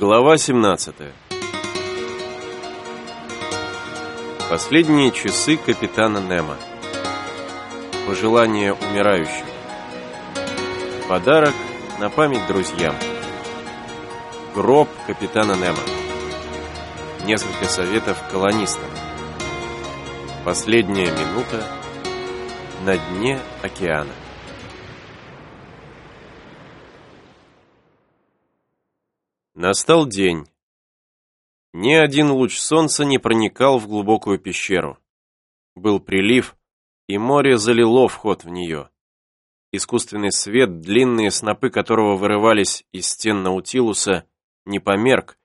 Глава 17 Последние часы капитана Немо. Пожелание умирающего Подарок на память друзьям. Гроб капитана Немо. Несколько советов колонистам. Последняя минута на дне океана Настал день. Ни один луч солнца не проникал в глубокую пещеру. Был прилив, и море залило вход в нее. Искусственный свет, длинные снопы которого вырывались из стен Наутилуса, не померк,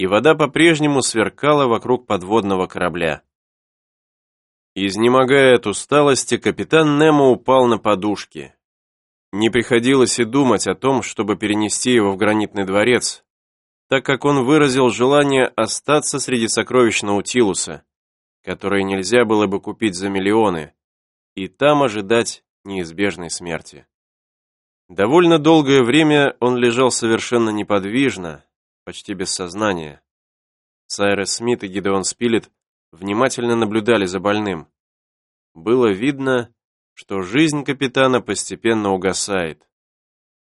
и вода по-прежнему сверкала вокруг подводного корабля. Изнемогая от усталости, капитан Немо упал на подушки. Не приходилось и думать о том, чтобы перенести его в гранитный дворец, так как он выразил желание остаться среди сокровищ Наутилуса, которые нельзя было бы купить за миллионы, и там ожидать неизбежной смерти. Довольно долгое время он лежал совершенно неподвижно, почти без сознания. Сайрес Смит и Гидеон Спилет внимательно наблюдали за больным. Было видно, что жизнь капитана постепенно угасает.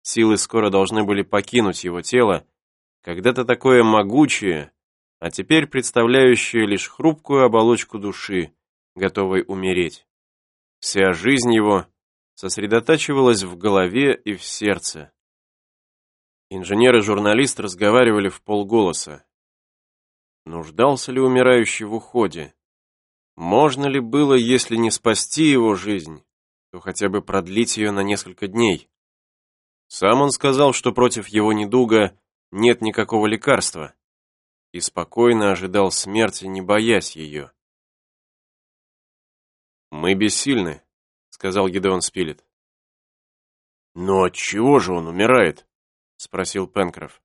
Силы скоро должны были покинуть его тело, когда-то такое могучее, а теперь представляющее лишь хрупкую оболочку души, готовой умереть. Вся жизнь его сосредотачивалась в голове и в сердце. Инженер и журналист разговаривали в полголоса. Нуждался ли умирающий в уходе? Можно ли было, если не спасти его жизнь, то хотя бы продлить ее на несколько дней? Сам он сказал, что против его недуга нет никакого лекарства, и спокойно ожидал смерти, не боясь ее. «Мы бессильны», — сказал Гидеон Спилет. «Но от чего же он умирает?» — спросил Пенкроф.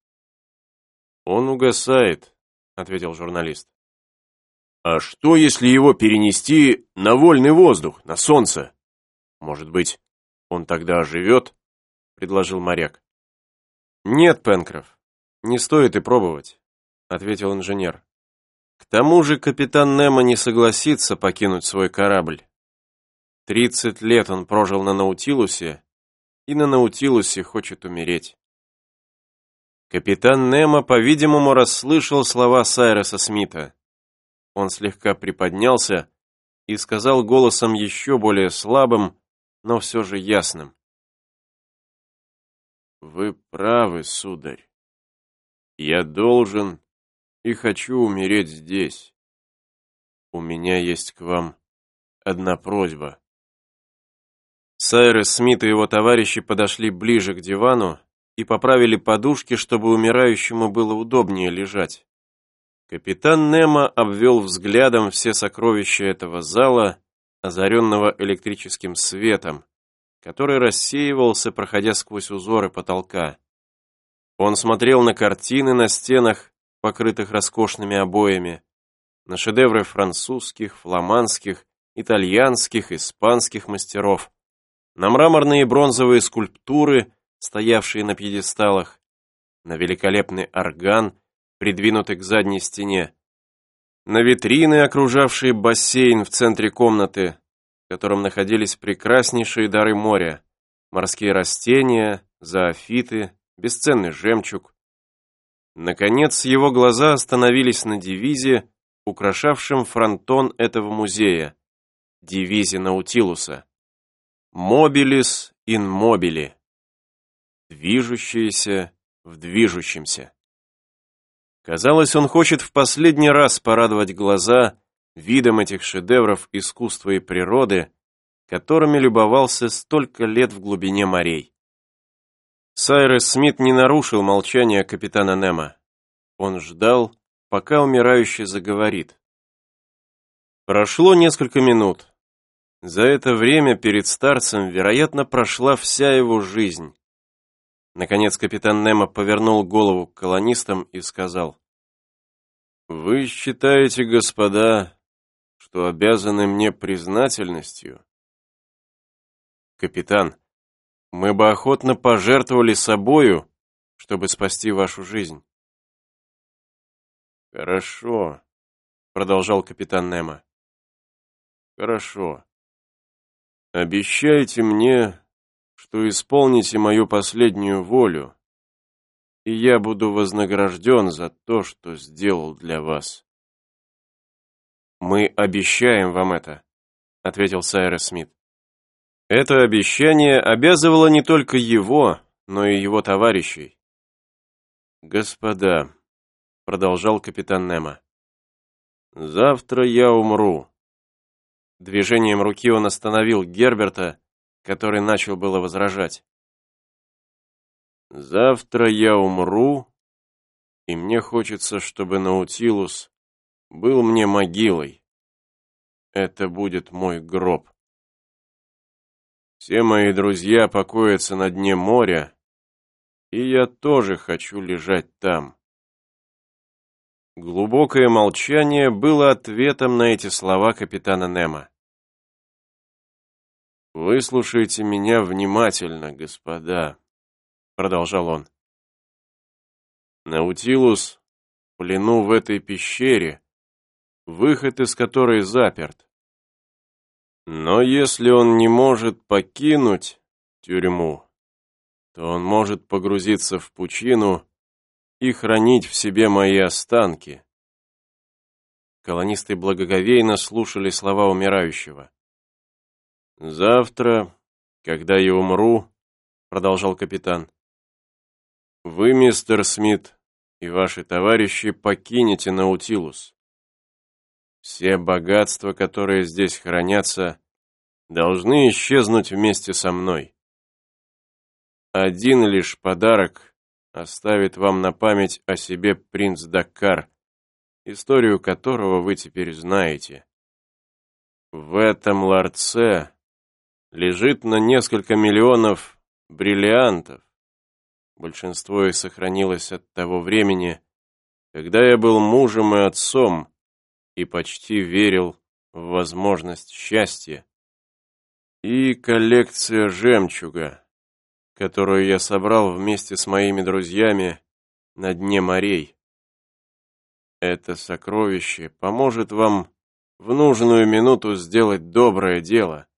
«Он угасает», — ответил журналист. «А что, если его перенести на вольный воздух, на солнце? Может быть, он тогда оживет?» — предложил моряк. «Нет, Пенкроф, «Не стоит и пробовать», — ответил инженер. «К тому же капитан Немо не согласится покинуть свой корабль. Тридцать лет он прожил на Наутилусе, и на Наутилусе хочет умереть». Капитан Немо, по-видимому, расслышал слова Сайреса Смита. Он слегка приподнялся и сказал голосом еще более слабым, но все же ясным. «Вы правы, сударь. Я должен и хочу умереть здесь. У меня есть к вам одна просьба. Сайрес Смит и его товарищи подошли ближе к дивану и поправили подушки, чтобы умирающему было удобнее лежать. Капитан Немо обвел взглядом все сокровища этого зала, озаренного электрическим светом, который рассеивался, проходя сквозь узоры потолка. Он смотрел на картины на стенах, покрытых роскошными обоями, на шедевры французских, фламандских, итальянских, испанских мастеров, на мраморные бронзовые скульптуры, стоявшие на пьедесталах, на великолепный орган, придвинутый к задней стене, на витрины, окружавшие бассейн в центре комнаты, в котором находились прекраснейшие дары моря, морские растения, зоофиты, бесценный жемчуг. Наконец, его глаза остановились на девизе, украшавшем фронтон этого музея, девизе Наутилуса. «Mobilis in mobili» — движущееся в движущемся. Казалось, он хочет в последний раз порадовать глаза видом этих шедевров искусства и природы, которыми любовался столько лет в глубине морей. Сайрес Смит не нарушил молчание капитана Немо. Он ждал, пока умирающий заговорит. Прошло несколько минут. За это время перед старцем, вероятно, прошла вся его жизнь. Наконец капитан Немо повернул голову к колонистам и сказал. «Вы считаете, господа, что обязаны мне признательностью?» «Капитан, мы бы охотно пожертвовали собою, чтобы спасти вашу жизнь. «Хорошо», — продолжал капитан Немо. «Хорошо. Обещайте мне, что исполните мою последнюю волю, и я буду вознагражден за то, что сделал для вас». «Мы обещаем вам это», — ответил Сайрес Смит. Это обещание обязывало не только его, но и его товарищей. «Господа», — продолжал капитан Немо, — «завтра я умру». Движением руки он остановил Герберта, который начал было возражать. «Завтра я умру, и мне хочется, чтобы Наутилус был мне могилой. Это будет мой гроб. Все мои друзья покоятся на дне моря, и я тоже хочу лежать там. Глубокое молчание было ответом на эти слова капитана Немо. «Выслушайте меня внимательно, господа», — продолжал он. «Наутилус в плену в этой пещере, выход из которой заперт. Но если он не может покинуть тюрьму, то он может погрузиться в пучину и хранить в себе мои останки. Колонисты благоговейно слушали слова умирающего. «Завтра, когда я умру», — продолжал капитан, — «вы, мистер Смит, и ваши товарищи покинете Наутилус. Все богатства, которые здесь хранятся, должны исчезнуть вместе со мной. Один лишь подарок оставит вам на память о себе принц Даккар, историю которого вы теперь знаете. В этом ларце лежит на несколько миллионов бриллиантов. Большинство их сохранилось от того времени, когда я был мужем и отцом, и почти верил в возможность счастья. И коллекция жемчуга, которую я собрал вместе с моими друзьями на дне морей. Это сокровище поможет вам в нужную минуту сделать доброе дело.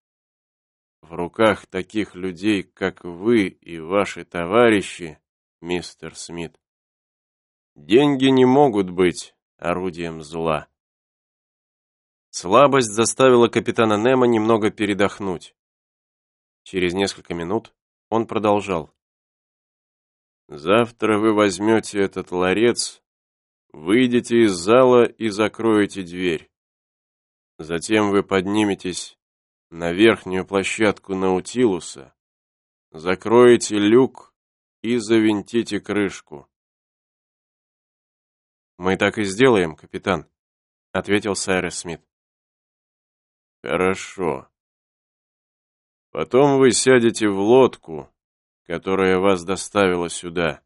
В руках таких людей, как вы и ваши товарищи, мистер Смит, деньги не могут быть орудием зла. Слабость заставила капитана Немо немного передохнуть. Через несколько минут он продолжал. «Завтра вы возьмете этот ларец, выйдете из зала и закроете дверь. Затем вы подниметесь на верхнюю площадку Наутилуса, закроете люк и завинтите крышку. «Мы так и сделаем, капитан», — ответил Сайрес Смит. Хорошо. Потом вы сядете в лодку, которая вас доставила сюда.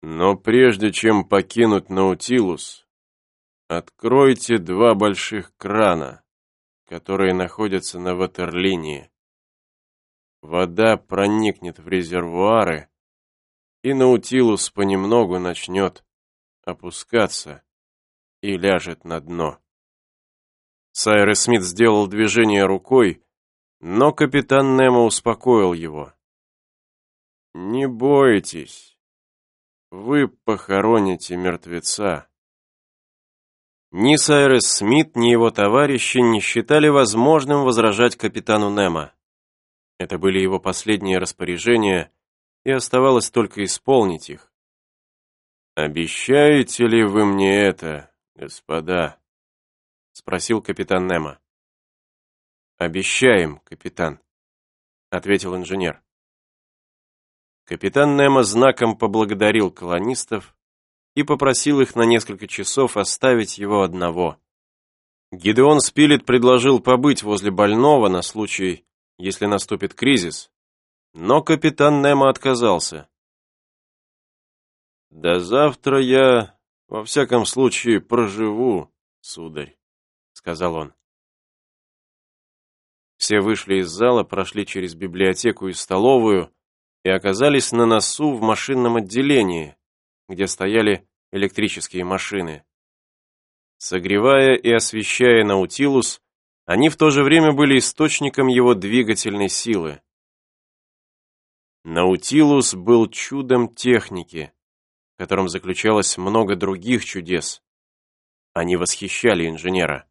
Но прежде чем покинуть Наутилус, откройте два больших крана, которые находятся на ватерлинии. Вода проникнет в резервуары, и Наутилус понемногу начнет опускаться и ляжет на дно. Сайрес Смит сделал движение рукой, но капитан Немо успокоил его. «Не бойтесь, вы похороните мертвеца». Ни Сайрес Смит, ни его товарищи не считали возможным возражать капитану Немо. Это были его последние распоряжения, и оставалось только исполнить их. «Обещаете ли вы мне это, господа?» — спросил капитан Немо. «Обещаем, капитан», — ответил инженер. Капитан Немо знаком поблагодарил колонистов и попросил их на несколько часов оставить его одного. Гидеон Спилет предложил побыть возле больного на случай, если наступит кризис, но капитан Немо отказался. «До завтра я, во всяком случае, проживу, сударь» сказал он. Все вышли из зала, прошли через библиотеку и столовую и оказались на носу в машинном отделении, где стояли электрические машины. Согревая и освещая Наутилус, они в то же время были источником его двигательной силы. Наутилус был чудом техники, в котором заключалось много других чудес. Они восхищали инженера.